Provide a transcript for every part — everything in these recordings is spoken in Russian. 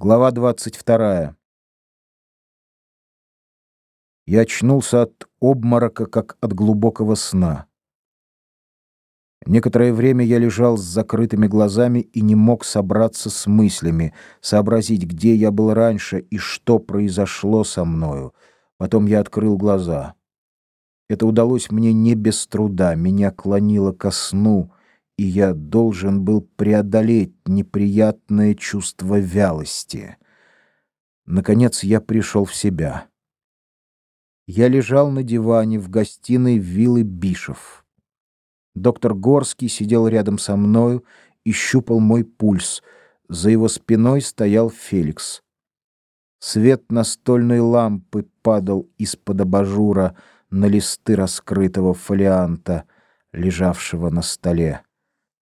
Глава 22. Я очнулся от обморока, как от глубокого сна. Некоторое время я лежал с закрытыми глазами и не мог собраться с мыслями, сообразить, где я был раньше и что произошло со мною. Потом я открыл глаза. Это удалось мне не без труда, меня клонило ко сну — и я должен был преодолеть неприятное чувство вялости. Наконец я пришел в себя. Я лежал на диване в гостиной виллы Бишев. Доктор Горский сидел рядом со мною и щупал мой пульс. За его спиной стоял Феликс. Свет настольной лампы падал из-под абажура на листы раскрытого фолианта, лежавшего на столе.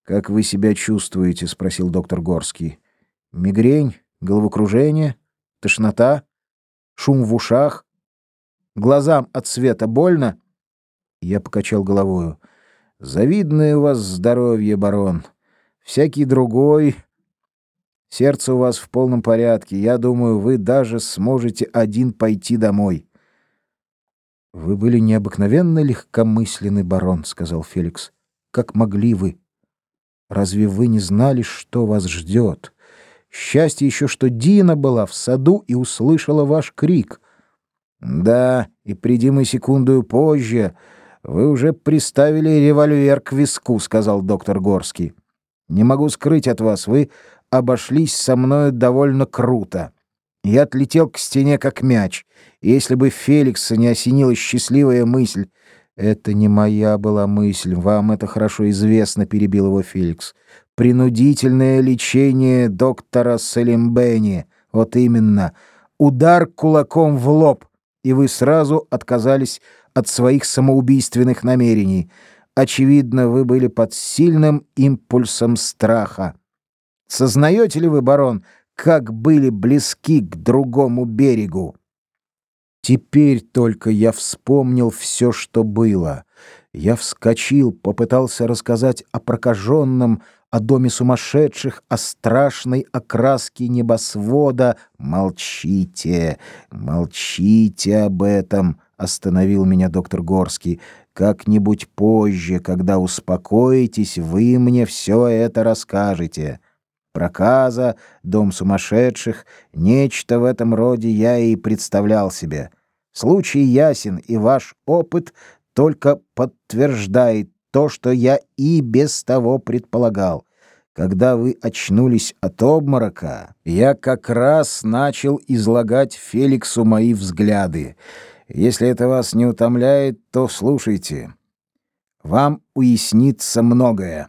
«Как вы себя чувствуете?» — спросил доктор Горский. «Мигрень? Головокружение? Тошнота? Шум в ушах? Глазам от света больно?» Я покачал головою. «Завидное у вас здоровье, барон. Всякий другой. Сердце у вас в полном порядке. Я думаю, вы даже сможете один пойти домой». «Вы были необыкновенно легкомысленный, барон», — сказал Феликс. «Как могли вы?» Разве вы не знали, что вас ждет? Счастье еще, что Дина была в саду и услышала ваш крик. Да, и приди мы секунду позже, вы уже приставили револьвер к виску, сказал доктор Горский. Не могу скрыть от вас, вы обошлись со мною довольно круто. Я отлетел к стене как мяч. Если бы Феликса не осенила счастливая мысль «Это не моя была мысль, вам это хорошо известно», — перебил его Феликс. «Принудительное лечение доктора Салимбени. Вот именно. Удар кулаком в лоб, и вы сразу отказались от своих самоубийственных намерений. Очевидно, вы были под сильным импульсом страха. Сознаете ли вы, барон, как были близки к другому берегу?» Теперь только я вспомнил все, что было. Я вскочил, попытался рассказать о прокаженном, о доме сумасшедших, о страшной окраске небосвода. «Молчите, молчите об этом», — остановил меня доктор Горский. «Как-нибудь позже, когда успокоитесь, вы мне все это расскажете». Проказа, дом сумасшедших, нечто в этом роде я и представлял себе. Случай ясен, и ваш опыт только подтверждает то, что я и без того предполагал. Когда вы очнулись от обморока, я как раз начал излагать Феликсу мои взгляды. Если это вас не утомляет, то слушайте. Вам уяснится многое.